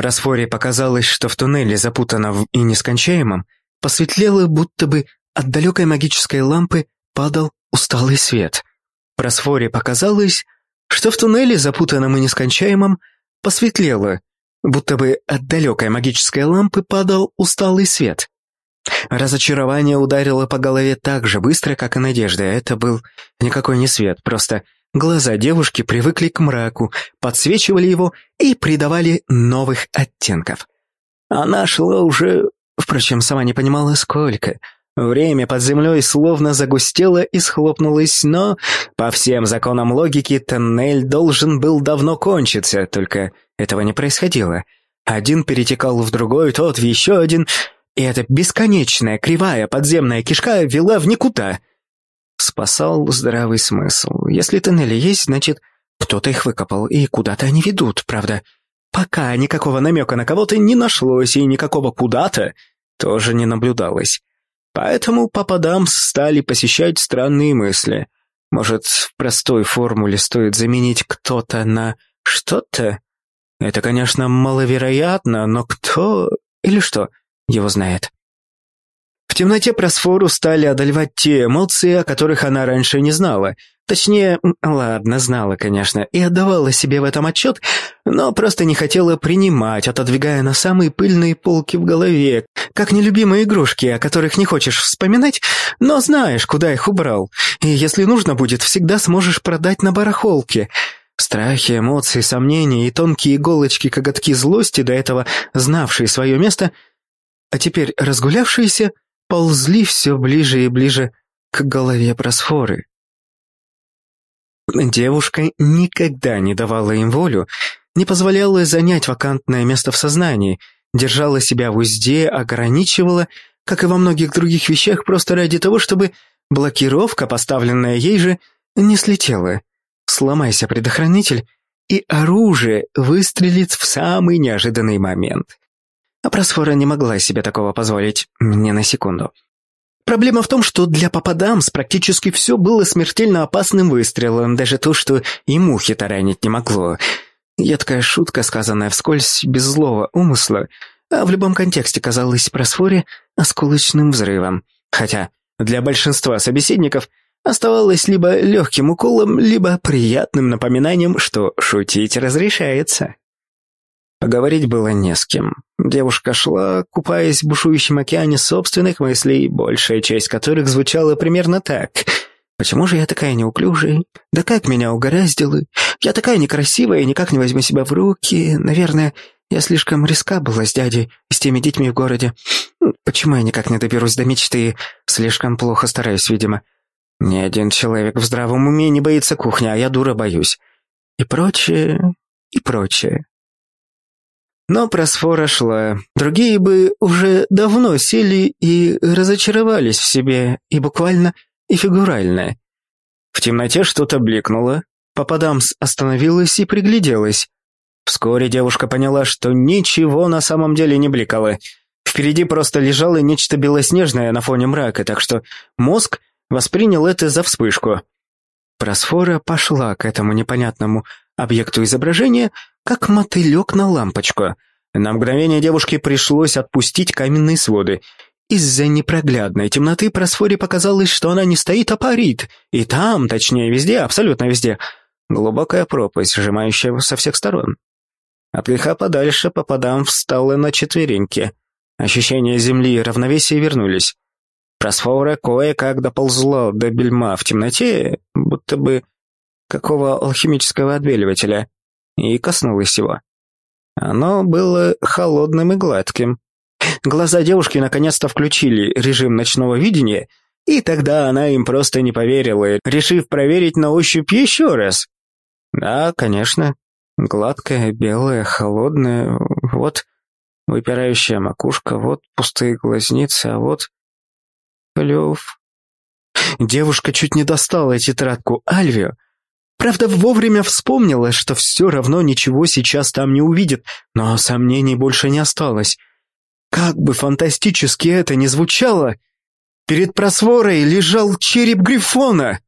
Просфоре показалось, что в туннеле, запутанном и нескончаемом, посветлело, будто бы от далекой магической лампы падал усталый свет. Просфоре показалось, что в туннеле, запутанном и нескончаемом, посветлело, будто бы от далекой магической лампы падал усталый свет. Разочарование ударило по голове так же быстро, как и надежда. Это был никакой не свет, просто глаза девушки привыкли к мраку, подсвечивали его и придавали новых оттенков. Она шла уже, впрочем, сама не понимала, сколько. Время под землей словно загустело и схлопнулось, но, по всем законам логики, тоннель должен был давно кончиться, только этого не происходило. Один перетекал в другой, тот в еще один, и эта бесконечная кривая подземная кишка вела в никуда. Спасал здравый смысл. Если тоннели есть, значит, кто-то их выкопал, и куда-то они ведут, правда. Пока никакого намека на кого-то не нашлось, и никакого куда-то тоже не наблюдалось. Поэтому попадам стали посещать странные мысли. Может, в простой формуле стоит заменить кто-то на что-то? Это, конечно, маловероятно, но кто или что его знает. Темноте Просфору стали одолевать те эмоции, о которых она раньше не знала. Точнее, ладно, знала, конечно, и отдавала себе в этом отчет, но просто не хотела принимать, отодвигая на самые пыльные полки в голове, как нелюбимые игрушки, о которых не хочешь вспоминать, но знаешь, куда их убрал. И если нужно будет, всегда сможешь продать на барахолке. Страхи, эмоции, сомнения и тонкие иголочки-коготки злости, до этого знавшие свое место, а теперь разгулявшиеся, ползли все ближе и ближе к голове просфоры. Девушка никогда не давала им волю, не позволяла занять вакантное место в сознании, держала себя в узде, ограничивала, как и во многих других вещах, просто ради того, чтобы блокировка, поставленная ей же, не слетела. Сломайся, предохранитель, и оружие выстрелит в самый неожиданный момент. А Просфора не могла себе такого позволить ни на секунду. Проблема в том, что для попадамс практически все было смертельно опасным выстрелом, даже то, что и мухи таранить не могло. Едкая шутка, сказанная вскользь, без злого умысла, а в любом контексте казалась Просфоре осколочным взрывом. Хотя для большинства собеседников оставалось либо легким уколом, либо приятным напоминанием, что шутить разрешается. Поговорить было не с кем. Девушка шла, купаясь в бушующем океане собственных мыслей, большая часть которых звучала примерно так. «Почему же я такая неуклюжая? Да как меня угораздило? Я такая некрасивая и никак не возьму себя в руки. Наверное, я слишком риска была с дядей и с теми детьми в городе. Почему я никак не доберусь до мечты? Слишком плохо стараюсь, видимо. Ни один человек в здравом уме не боится кухни, а я дура боюсь. И прочее, и прочее. Но просфора шла. Другие бы уже давно сели и разочаровались в себе, и буквально, и фигурально. В темноте что-то бликнуло. Пападамс остановилась и пригляделась. Вскоре девушка поняла, что ничего на самом деле не бликало. Впереди просто лежало нечто белоснежное на фоне мрака, так что мозг воспринял это за вспышку. Просфора пошла к этому непонятному объекту изображения, как мотылек на лампочку. На мгновение девушке пришлось отпустить каменные своды. Из-за непроглядной темноты Просфоре показалось, что она не стоит, а парит. И там, точнее везде, абсолютно везде, глубокая пропасть, сжимающая со всех сторон. От греха подальше попадам встала на четвереньки. Ощущения земли и равновесия вернулись. Просфора кое-как доползла до бельма в темноте, будто бы какого алхимического отбеливателя, и коснулась его. Оно было холодным и гладким. Глаза девушки наконец-то включили режим ночного видения, и тогда она им просто не поверила, решив проверить на ощупь еще раз. Да, конечно, гладкая, белая, холодная, вот выпирающая макушка, вот пустые глазницы, а вот клев. Девушка чуть не достала тетрадку Альвию, Правда, вовремя вспомнила, что все равно ничего сейчас там не увидит, но сомнений больше не осталось. Как бы фантастически это ни звучало, перед просворой лежал череп Грифона.